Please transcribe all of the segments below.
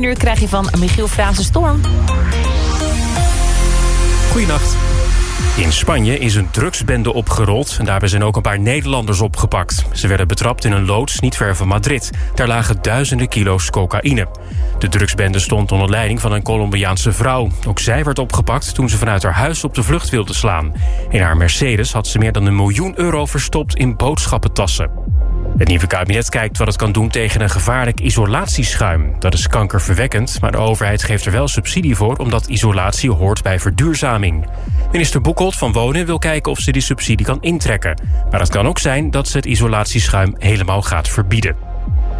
Q-music nieuws van 1 uur krijg je van Michiel Frazen Storm. Goedenacht. In Spanje is een drugsbende opgerold en daarbij zijn ook een paar Nederlanders opgepakt. Ze werden betrapt in een loods niet ver van Madrid. Daar lagen duizenden kilo's cocaïne. De drugsbende stond onder leiding van een Colombiaanse vrouw. Ook zij werd opgepakt toen ze vanuit haar huis op de vlucht wilde slaan. In haar Mercedes had ze meer dan een miljoen euro verstopt in boodschappentassen. Het nieuwe kabinet kijkt wat het kan doen tegen een gevaarlijk isolatieschuim. Dat is kankerverwekkend, maar de overheid geeft er wel subsidie voor... omdat isolatie hoort bij verduurzaming. Minister Boekholt van Wonen wil kijken of ze die subsidie kan intrekken. Maar het kan ook zijn dat ze het isolatieschuim helemaal gaat verbieden.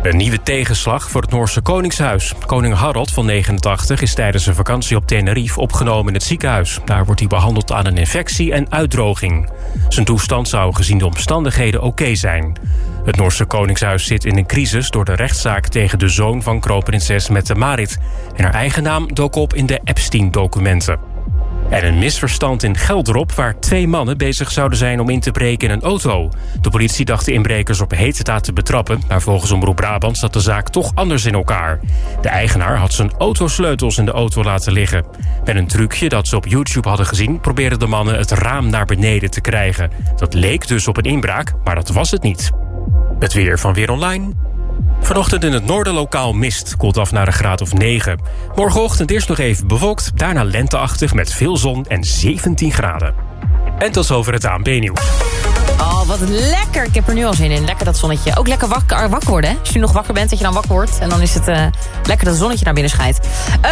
Een nieuwe tegenslag voor het Noorse Koningshuis. Koning Harald van 89 is tijdens een vakantie op Tenerife opgenomen in het ziekenhuis. Daar wordt hij behandeld aan een infectie en uitdroging. Zijn toestand zou gezien de omstandigheden oké zijn. Het Noorse Koningshuis zit in een crisis door de rechtszaak tegen de zoon van kroonprinses Mette Marit. En haar eigen naam dook op in de Epstein-documenten. En een misverstand in Geldrop waar twee mannen bezig zouden zijn om in te breken in een auto. De politie dacht de inbrekers op heterdaad te betrappen... maar volgens Omroep Brabant zat de zaak toch anders in elkaar. De eigenaar had zijn autosleutels in de auto laten liggen. Met een trucje dat ze op YouTube hadden gezien... probeerden de mannen het raam naar beneden te krijgen. Dat leek dus op een inbraak, maar dat was het niet. Het weer van Weer Online... Vanochtend in het noorden lokaal mist, koelt af naar een graad of 9. Morgenochtend eerst nog even bewolkt, daarna lenteachtig met veel zon en 17 graden. En tot zover het ANP-nieuws. Wat lekker. Ik heb er nu al zin in. Lekker dat zonnetje. Ook lekker wakker, wakker worden. Hè? Als je nog wakker bent, dat je dan wakker wordt. En dan is het uh, lekker dat het zonnetje naar binnen schijnt.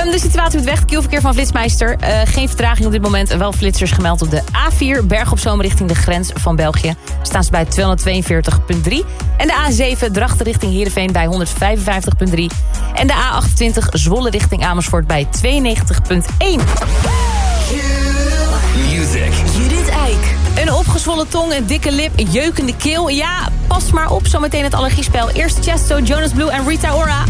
Um, de situatie met weg. verkeer van Flitsmeister. Uh, geen vertraging op dit moment. Wel flitsers gemeld op de A4. Berg op richting de grens van België. Staan ze bij 242.3. En de A7 Drachten richting Heerenveen bij 155.3. En de A28 Zwolle richting Amersfoort bij 92.1. Een opgezwollen tong, een dikke lip, een jeukende keel. Ja, pas maar op, zometeen het allergiespel. Eerst Chesto, Jonas Blue en Rita Ora.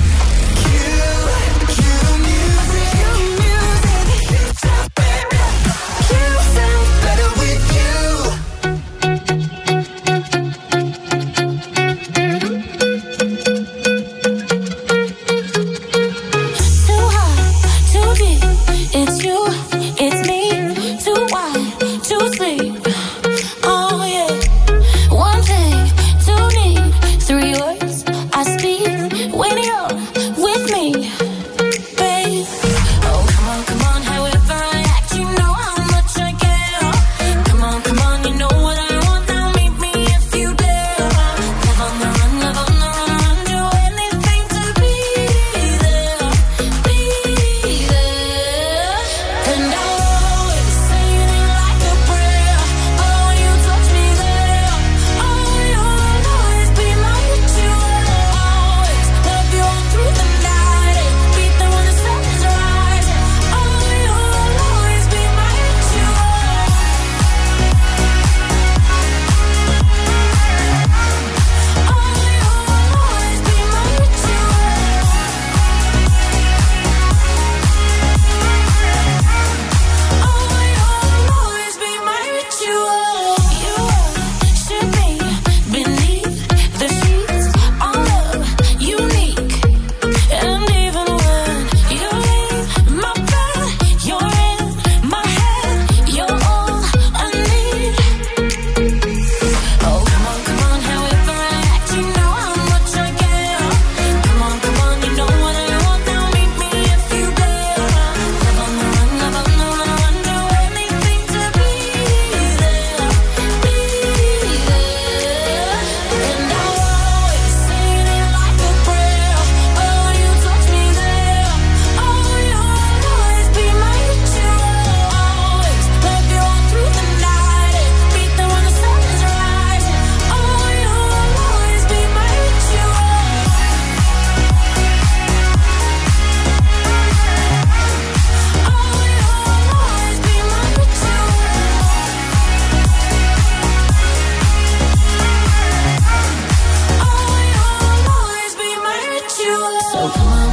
So come on.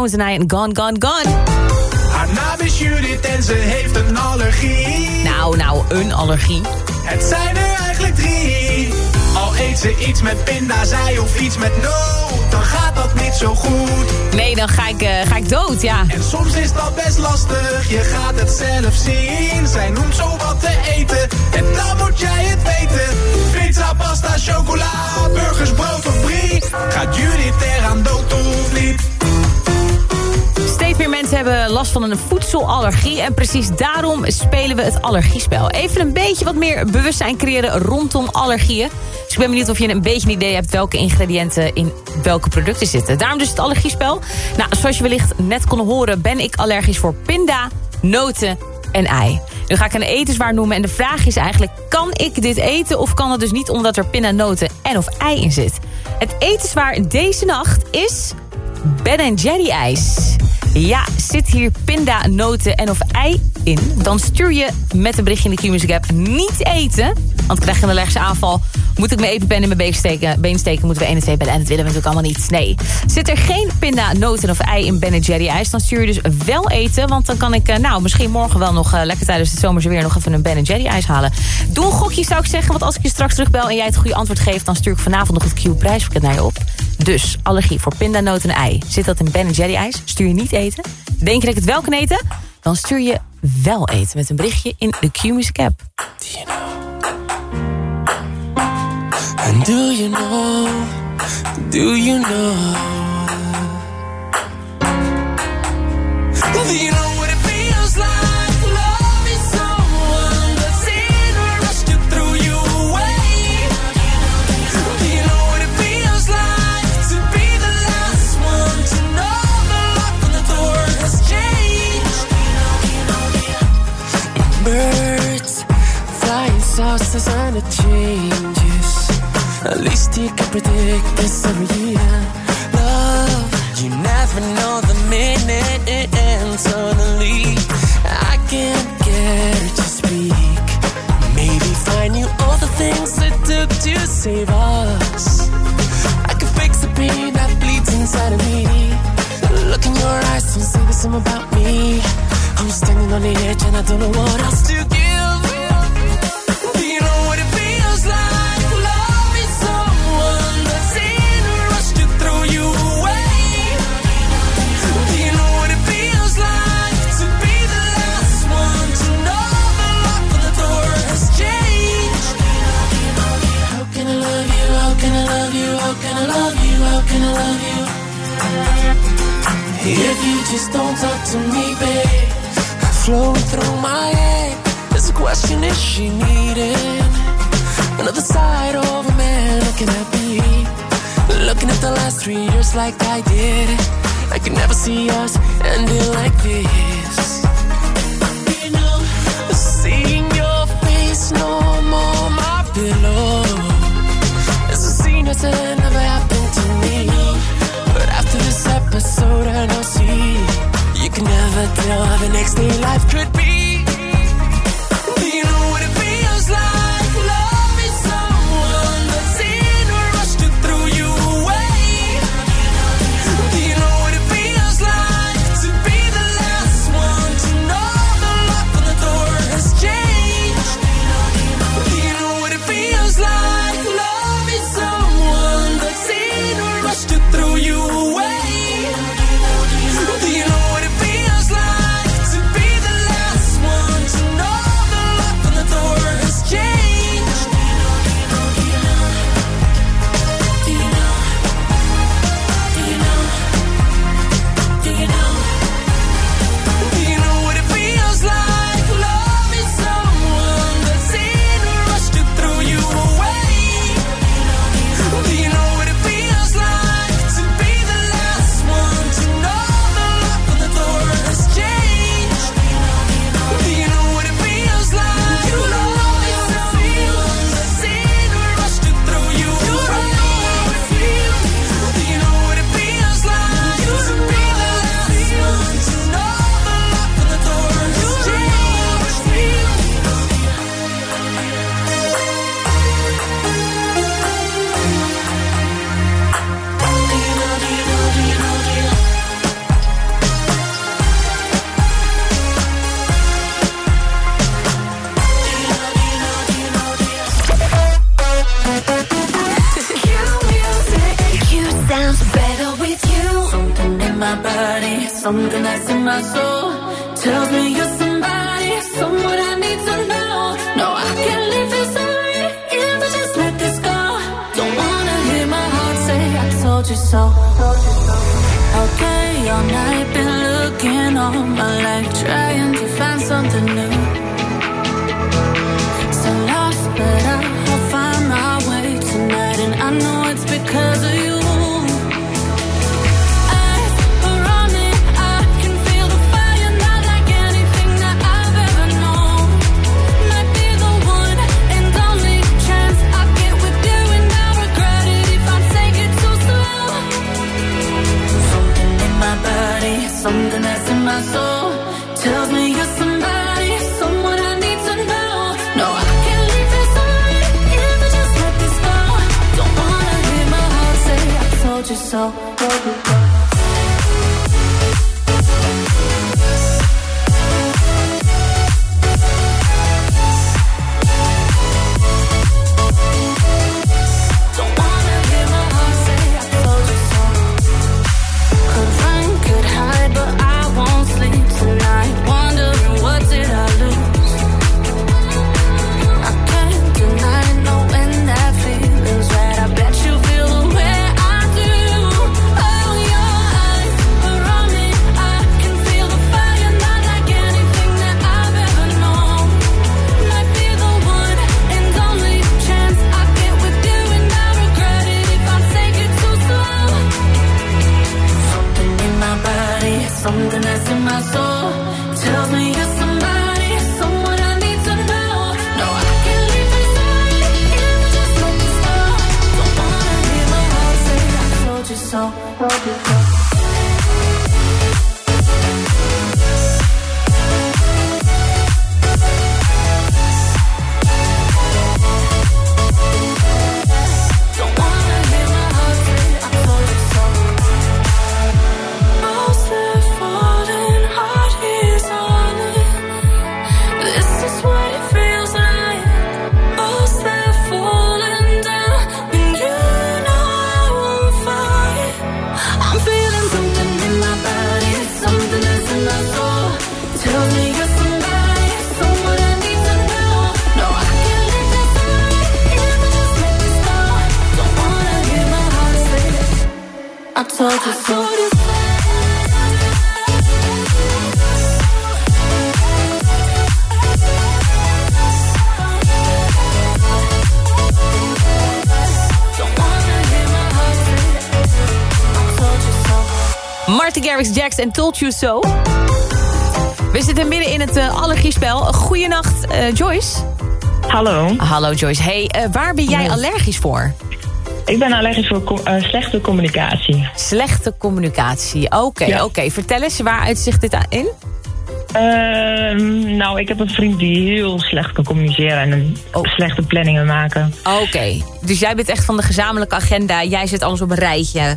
Stones en I en Gone, Gone, Gone. Haar naam is Judith en ze heeft een allergie. Nou, nou, een allergie. Het zijn er eigenlijk drie. Al eet ze iets met zij of iets met noot, dan gaat dat niet zo goed. Nee, dan ga ik, uh, ga ik dood, ja. En soms is dat best lastig, je gaat het zelf zien. Zij noemt zo wat te eten, en dan moet jij het weten. Pizza, pasta, chocola, burgers, brood of brie. Gaat Judith eraan dood of niet? Meer mensen hebben last van een voedselallergie. En precies daarom spelen we het allergiespel. Even een beetje wat meer bewustzijn creëren rondom allergieën. Dus ik ben benieuwd of je een beetje een idee hebt... welke ingrediënten in welke producten zitten. Daarom dus het allergiespel. Nou, zoals je wellicht net kon horen... ben ik allergisch voor pinda, noten en ei. Nu ga ik een etenswaar noemen en de vraag is eigenlijk... kan ik dit eten of kan het dus niet omdat er pinda, noten en of ei in zit? Het etenswaar deze nacht is Ben Jerry ijs. Ja, zit hier pinda, noten en of ei in... dan stuur je met een berichtje in de Q-Music app niet eten... want krijg je een allergische aanval... moet ik mijn etenpen in mijn been steken, moeten we 1 en 2 bellen en dat willen we natuurlijk allemaal niet. Nee. Zit er geen pinda, noten of ei in Ben Jerry ijs... dan stuur je dus wel eten, want dan kan ik... Eh, nou, misschien morgen wel nog uh, lekker tijdens het zomerse weer... nog even een Ben Jerry ijs halen. Doe een gokje, zou ik zeggen, want als ik je straks terugbel... en jij het goede antwoord geeft... dan stuur ik vanavond nog het Q-prijspakket naar je op. Dus, allergie voor pindanoten en ei. Zit dat in Ben Jerry ijs? Stuur je niet eten? Denk je dat ik het wel kan eten? Dan stuur je wel eten met een berichtje in de Q-Music. Do you know? And do you know? Do you know? Do you know? lost as it changes. At least you can predict this every year. Love, you never know the minute it ends suddenly. I can't get her to speak. Maybe find you all the things it took to save us. I can fix the pain that bleeds inside of me. Look in your eyes and say the same about me. I'm standing on the edge and I don't know what else to give. how can I love you? If you just don't talk to me, babe. Flowing through my head, there's a question: Is she needing another side of a man looking at me? Looking at the last three years like I did. I could never see us ending like this. Minnesota, no sea. You can never tell how the next day life could Something that's in my soul tells me you're somebody, someone I need to know. No, I can't leave this alone if I just let this go. Don't wanna hear my heart say I told you so. Okay, day, all night, been looking all my life, trying to find something new. so something that's in my soul. Jax en Told You So. We zitten midden in het uh, allergiespel. Goeienacht, eh, Joyce. Hallo, Hallo Joyce. Hey, eh, waar ben jij allergisch voor? ik ben allergisch voor co- eh, slechte communicatie. Slechte communicatie. Oké, Ja. oké. Vertel eens, waar uitzicht dit in? Ehm, nou, ik heb een vriend die heel slecht kan communiceren en een Oh. slechte planningen maken. Oké, dus jij bent echt van de gezamenlijke agenda. Jij zet alles op een rijtje.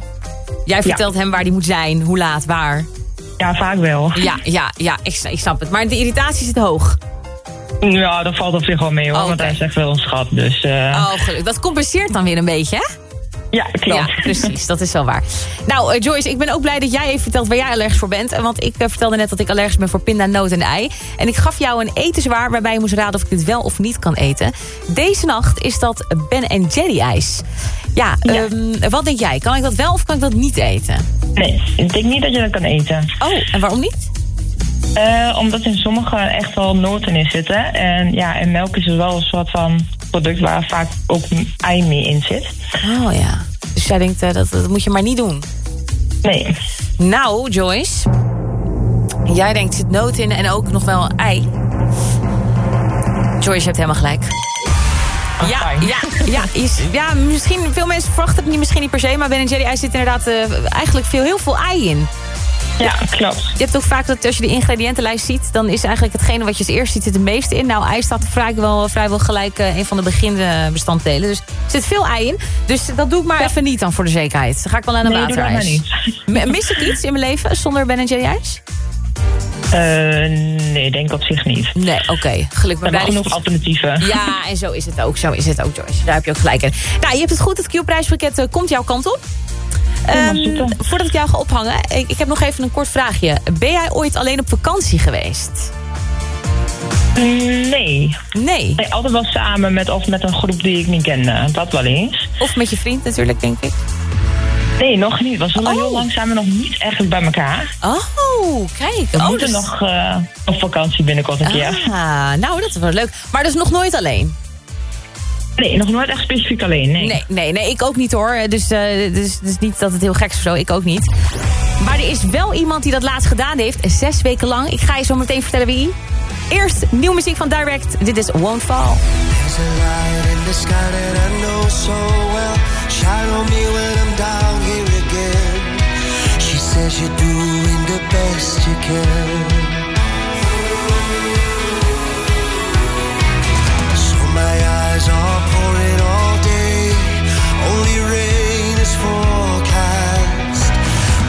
Jij vertelt hem waar hij moet zijn, hoe laat, waar. Ja, vaak wel. Ja, ja, ja, ik, ik snap het. Maar de irritatie zit hoog. Ja, dat valt op zich wel mee hoor, Oh, want hij is echt wel een schat. Dus eh, Oh, gelukkig. Dat compenseert dan weer een beetje, hè? ja, klopt. Ja, precies. Dat is wel waar. Nou, eh, Joyce, ik ben ook blij dat jij even vertelt waar jij allergisch voor bent. Want ik eh, vertelde net dat ik allergisch ben voor pinda, noot en ei. En ik gaf jou een etenswaar waarbij je moest raden of ik dit wel of niet kan eten. Deze nacht is dat Ben Jerry ijs. Ja, Ja. ehm, wat denk jij? Kan ik dat wel of kan ik dat niet eten? Nee, ik denk niet dat je dat kan eten. Oh, en waarom niet? Eh, omdat in sommige echt wel noten in zitten. En ja, in melk is wel een soort van product waar vaak ook ei mee in zit. Oh ja. Dus jij denkt, eh, dat, dat moet je maar niet doen. Nee, Nou, Joyce. Jij denkt, er zit noot in en ook nog wel ei. Joyce, je hebt helemaal gelijk. Ja, ja, ja, is, ja, misschien, veel mensen verwachten het niet, misschien niet per se... maar Ben Jerry ijs zit inderdaad eh, eigenlijk veel, heel veel ei in. ja, klopt. Je hebt ook vaak dat als je de ingrediëntenlijst ziet... dan is eigenlijk hetgene wat je als eerst ziet het meeste in. Nou, ei staat vrijwel, vrijwel gelijk eh, een van de beginbestanddelen. Dus er zit veel ei in. Dus dat doe ik maar even niet dan voor de zekerheid. Dan ga ik wel aan een Nee, doe dat maar waterijs. niet. Mis ik iets in mijn leven zonder Ben Jerry ijs? Eh, nee, denk op zich niet. Nee, oké. Gelukkig maar hebben genoeg alternatieven. Ja, en zo is het ook. Zo is het ook, Joyce. Daar heb je ook gelijk in. Nou, je hebt het goed. Het Q-prijspakket eh, komt jouw kant op. Super. voordat ik jou ga ophangen, ik, ik heb nog even een kort vraagje. Ben jij ooit alleen op vakantie geweest? Nee. Nee. nee, altijd wel samen met of met een groep die ik niet kende. Dat wel eens. Of met je vriend natuurlijk, denk ik. Nee, nog niet. We zijn al Oh. heel lang samen nog niet echt bij elkaar. Oh, kijk. We oh, moeten dus- nog eh, op vakantie binnenkort een keer. Ah, nou, dat is wel leuk. Maar dus nog nooit alleen? Nee, nog nooit echt specifiek alleen. Nee. Nee, nee, nee ik ook niet hoor. Dus, eh, dus, dus niet dat het heel gek is of zo. Ik ook niet. Maar er is wel iemand die dat laatst gedaan heeft. Zes weken lang. Ik ga je zo meteen vertellen wie. Eerst nieuwe muziek van Direct. Dit is Won't Fall. There's a light in the sky that I know so well. On me when I'm down. Says you're doing the best you can. So my eyes are pouring all day. Only rain is forecast.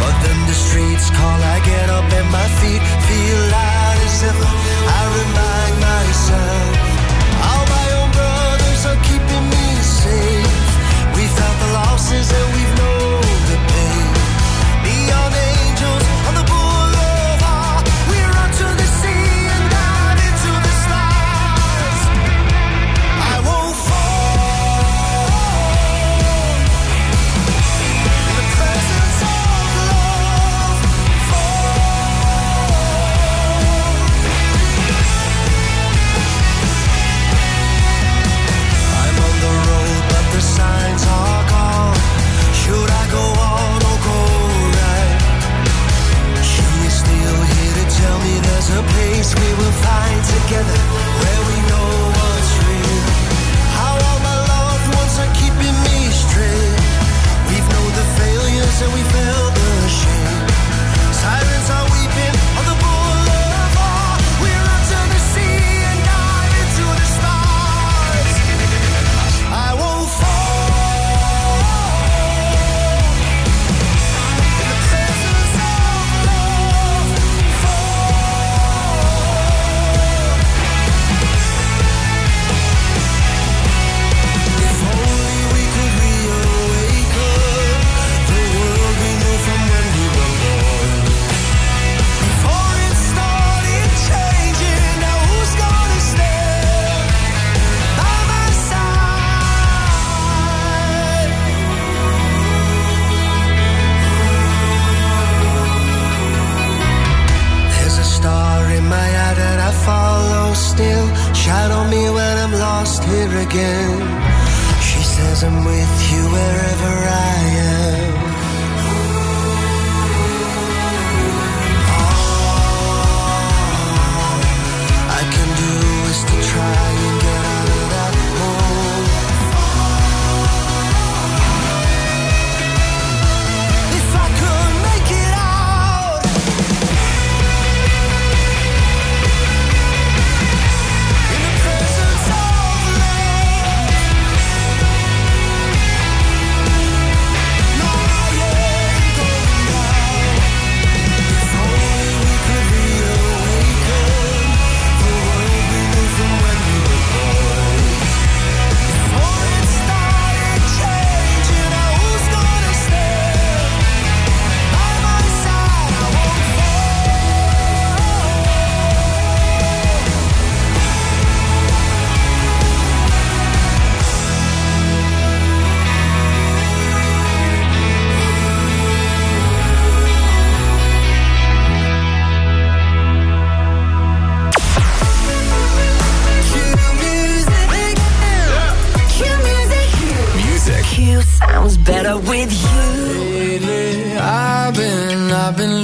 But then the streets call, I get up and my feet feel light as ever. I remind myself, all my own brothers are keeping me safe. We felt the losses and we've together.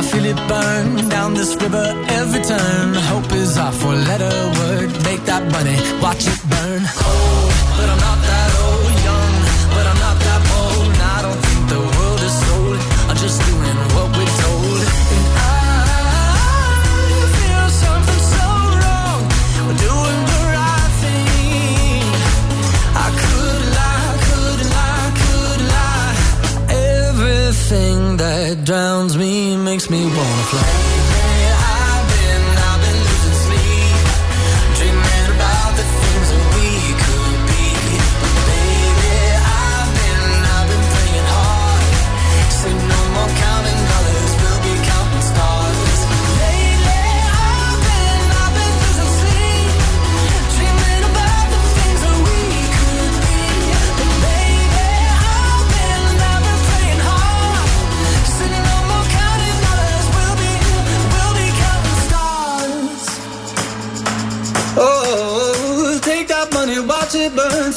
I feel it burn down this river every turn. Hope is our four letter word. Make that money, watch it burn. Old, but I'm not that drowns me makes me wanna fly.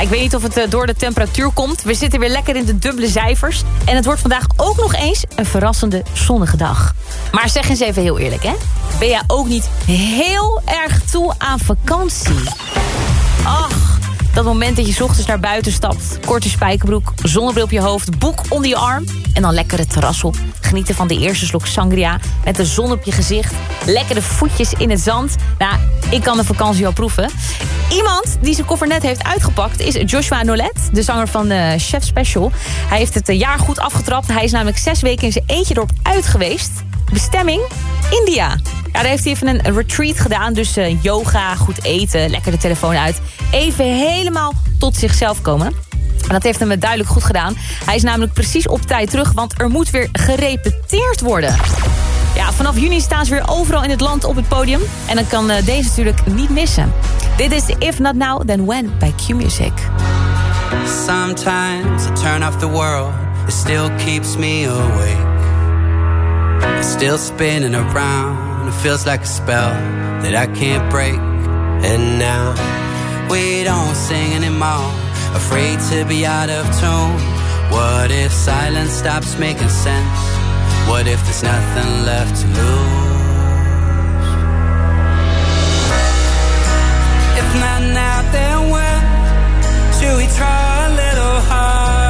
Ik weet niet of het eh, door de temperatuur komt. We zitten weer lekker in de dubbele cijfers. En het wordt vandaag ook nog eens een verrassende zonnige dag. Maar zeg eens even heel eerlijk, hè? Ben jij ook niet heel erg toe aan vakantie? Ach, dat moment dat je ochtends naar buiten stapt. Korte spijkerbroek, zonnebril op je hoofd, boek onder je arm. En dan lekker het terras op. Genieten van de eerste slok sangria. Met de zon op je gezicht. Lekkere voetjes in het zand. Nou, ik kan de vakantie al proeven. Iemand die zijn koffer net heeft uitgepakt is Joshua Nolet. De zanger van de Chef Special. Hij heeft het eh, jaar goed afgetrapt. Hij is namelijk zes weken in zijn eentje erop uit geweest. Bestemming? India. Ja, daar heeft hij even een retreat gedaan. Dus eh, yoga, goed eten, lekker de telefoon uit. Even helemaal tot zichzelf komen. En dat heeft hem duidelijk goed gedaan. Hij is namelijk precies op tijd terug, want er moet weer gerepeteerd worden. Ja, vanaf juni staan ze weer overal in het land op het podium. En dan kan eh, deze natuurlijk niet missen. Dit is If Not Now, Then When bij Q-Music. Sometimes I turn off the world, it still keeps me awake. It's still spinning around, it feels like a spell that I can't break. And now we don't sing anymore, afraid to be out of tune. What if silence stops making sense? What if there's nothing left to lose? If not now, then when? Should we try a little harder?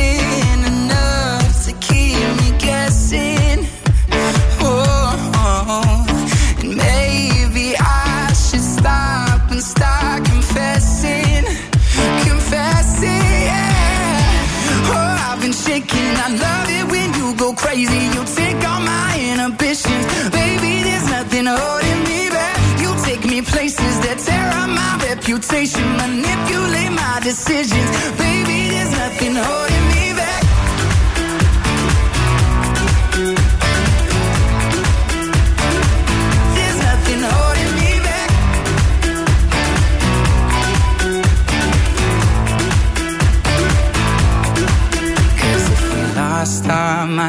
temptation, manipulate my decisions. Baby, there's nothing holding me.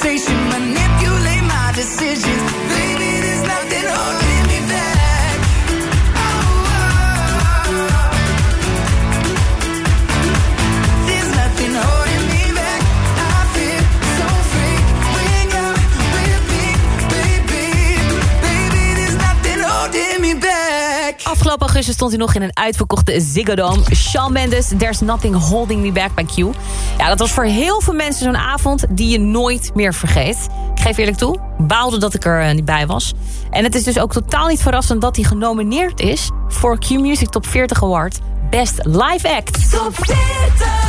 sensation augustus stond hij nog in een uitverkochte Ziggo Dome. Shawn Mendes, There's Nothing Holding Me Back bij Q. Ja, dat was voor heel veel mensen zo'n avond die je nooit meer vergeet. Ik geef eerlijk toe, baalde dat ik er eh, niet bij was. En het is dus ook totaal niet verrassend dat hij genomineerd is... voor Q Music Top 40 Award Best Live Act. Top 40 live.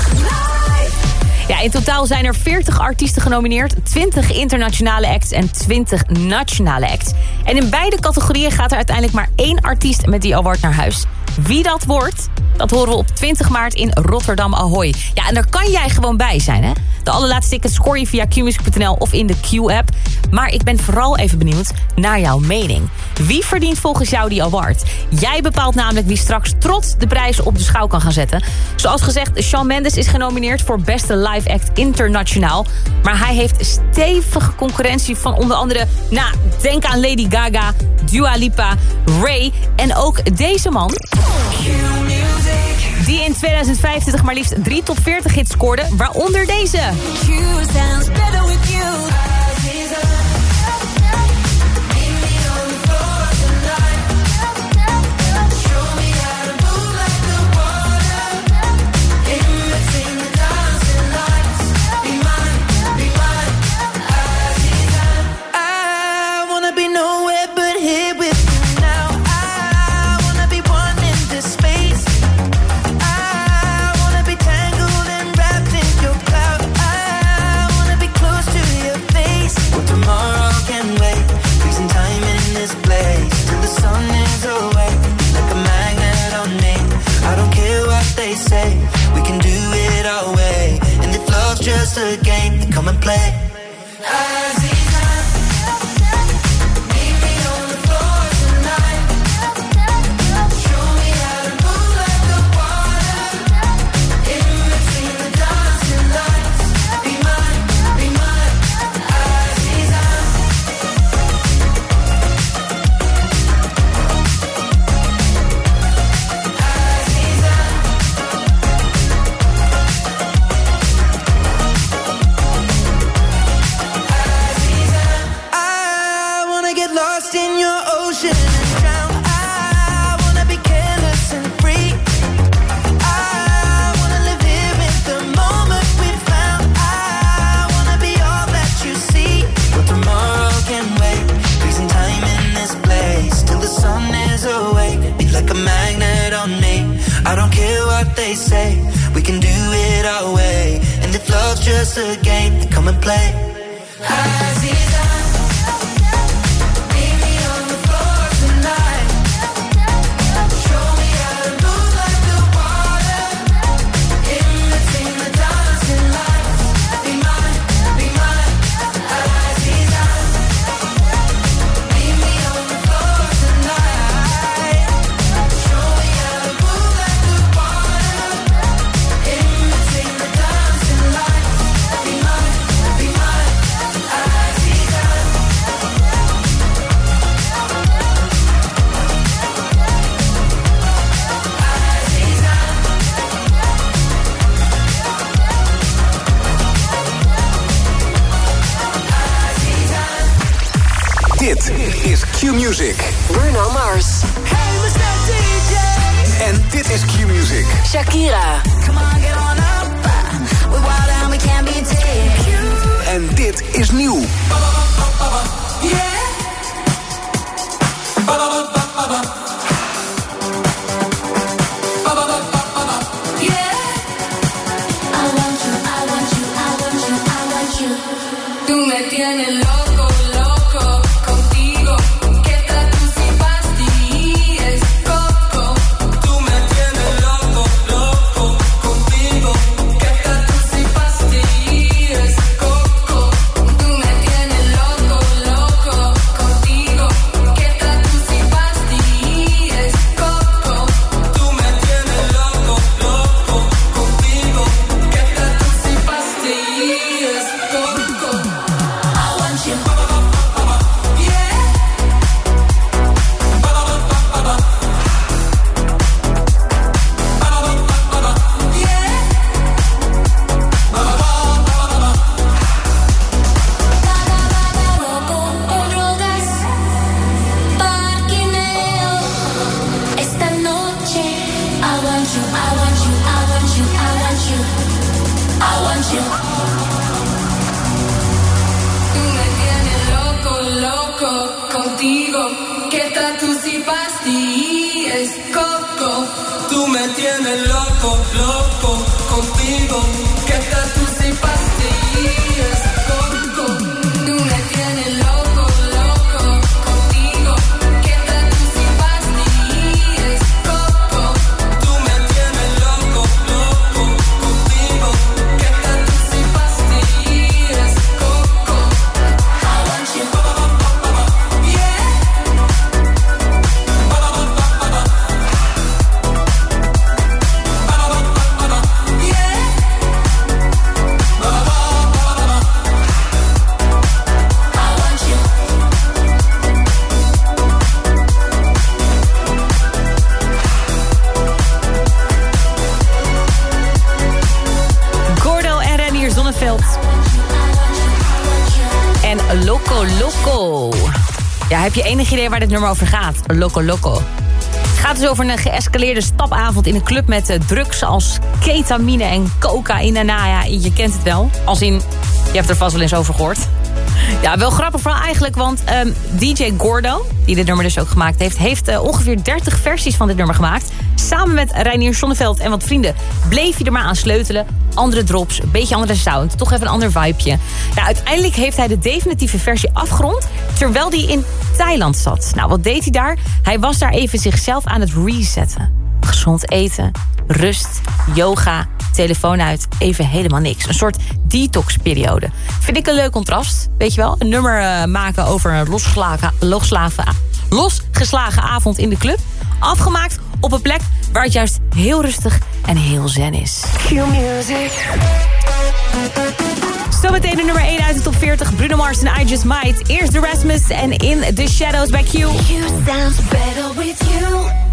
Ja, in totaal zijn er 40 artiesten genomineerd, 20 internationale acts en 20 nationale acts. En in beide categorieën gaat er uiteindelijk maar één artiest met die award naar huis. Wie dat wordt, dat horen we op 20 maart in Rotterdam Ahoy. Ja, en daar kan jij gewoon bij zijn, hè? De allerlaatste tickets score je via qmusic.nl of in de Q-app. Maar ik ben vooral even benieuwd naar jouw mening. Wie verdient volgens jou die award? Jij bepaalt namelijk wie straks trots de prijzen op de schouw kan gaan zetten. Zoals gezegd, Shawn Mendes is genomineerd voor beste live act internationaal. Maar hij heeft stevige concurrentie van onder andere... Nou, denk aan Lady Gaga, Dua Lipa, Ray en ook deze man... Die in 2025 maar liefst drie top 40 hits scoorde, waaronder deze. Loco, waar dit nummer over gaat? Loco Loco. Het gaat dus over een geëscaleerde stapavond in een club met eh, drugs als ketamine en cocaïne. Nou ja, je kent het wel. Als in, je hebt er vast wel eens over gehoord. Ja, wel grappig vooral eigenlijk, want ehm, DJ Gordo, die dit nummer dus ook gemaakt heeft... heeft eh, ongeveer 30 versies van dit nummer gemaakt. Samen met Reinier Sonneveld en wat vrienden bleef hij er maar aan sleutelen. Andere drops, een beetje andere sound, toch even een ander vibeje. Nou, uiteindelijk heeft hij de definitieve versie afgerond... terwijl hij in Thailand zat. Nou, wat deed hij daar? Hij was daar even zichzelf aan het resetten. Gezond eten, rust, yoga, telefoon uit, even helemaal niks. Een soort detox-periode. Vind ik een leuk contrast, weet je wel? Een nummer eh, maken over een losgeslagen, losgeslagen, avond in de club. Afgemaakt op een plek waar het juist heel rustig en heel zen is. Q-music. Zometeen de nummer 1 uit de top 40. Bruno Mars en I Just Might. Eerst The Rasmus en In The Shadows bij Q. You sounds better with you.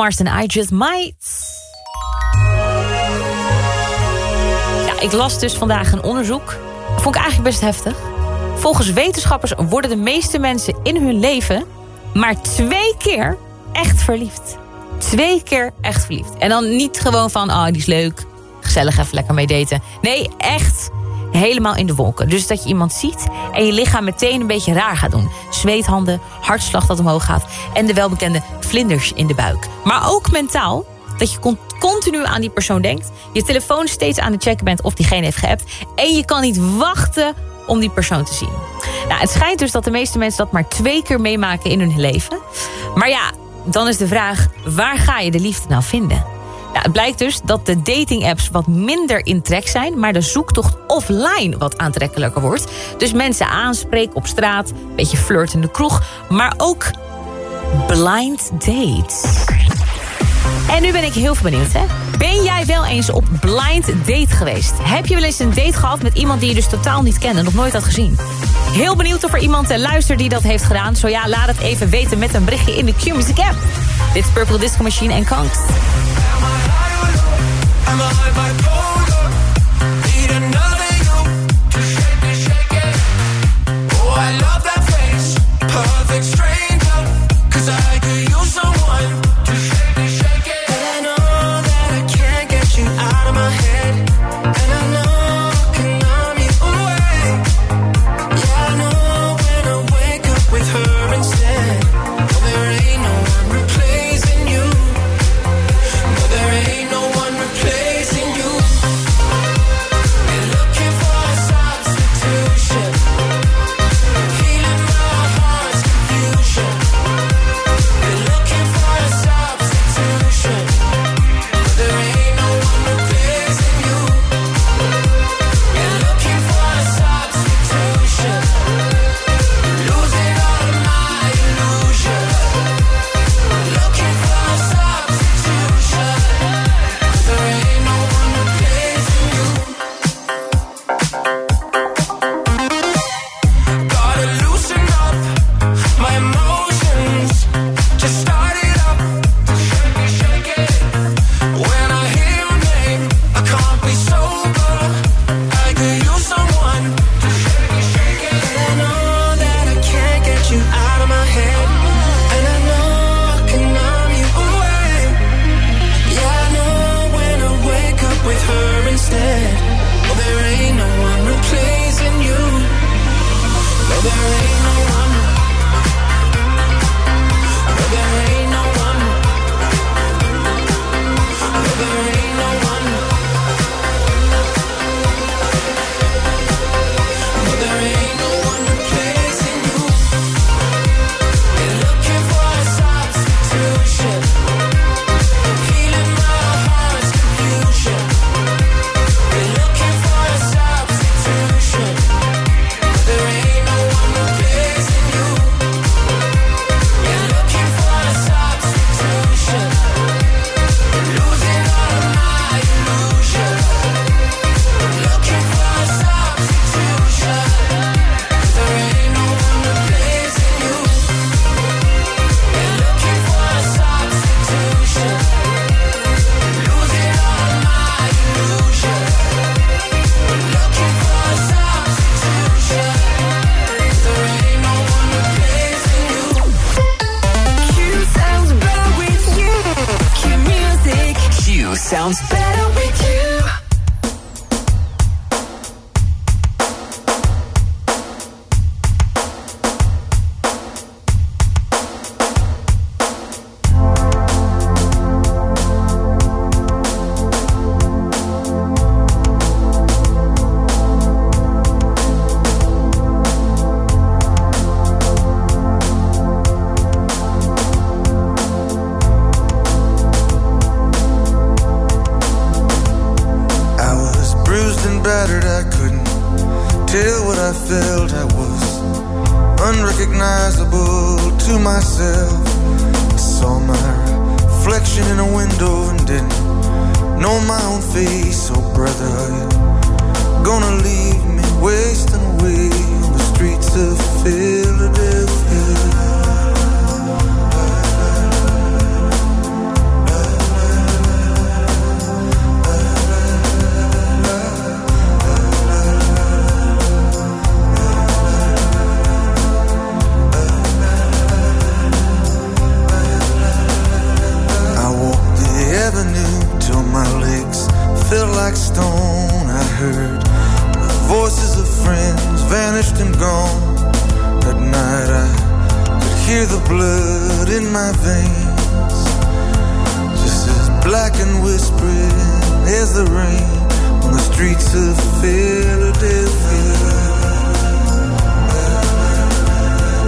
Mars I Just Might. Ja, ik las dus vandaag een onderzoek. Vond ik eigenlijk best heftig. Volgens wetenschappers worden de meeste mensen in hun leven... maar twee keer echt verliefd. Twee keer echt verliefd. En dan niet gewoon van, oh, die is leuk. Gezellig even lekker mee daten. Nee, echt helemaal in de wolken. Dus dat je iemand ziet en je lichaam meteen een beetje raar gaat doen. Zweethanden, hartslag dat omhoog gaat... en de welbekende vlinders in de buik. Maar ook mentaal, dat je con- continu aan die persoon denkt... je telefoon steeds aan het checken bent of diegene heeft geappt... en je kan niet wachten om die persoon te zien. Nou, het schijnt dus dat de meeste mensen dat maar twee keer meemaken in hun leven. Maar ja, dan is de vraag, waar ga je de liefde nou vinden? Nou, het blijkt dus dat de dating-apps wat minder in trek zijn... maar de zoektocht offline wat aantrekkelijker wordt. Dus mensen aanspreken op straat, een beetje flirten in de kroeg... maar ook blind dates. En nu ben ik heel veel benieuwd, hè? Ben jij wel eens op blind date geweest? Heb je wel eens een date gehad met iemand die je dus totaal niet kende... nog nooit had gezien? Heel benieuwd of er iemand uh, luistert die dat heeft gedaan. Zo ja, laat het even weten met een berichtje in de Q-Music app. Dit is Purple Disco Machine en Kanks. I'm alive, my know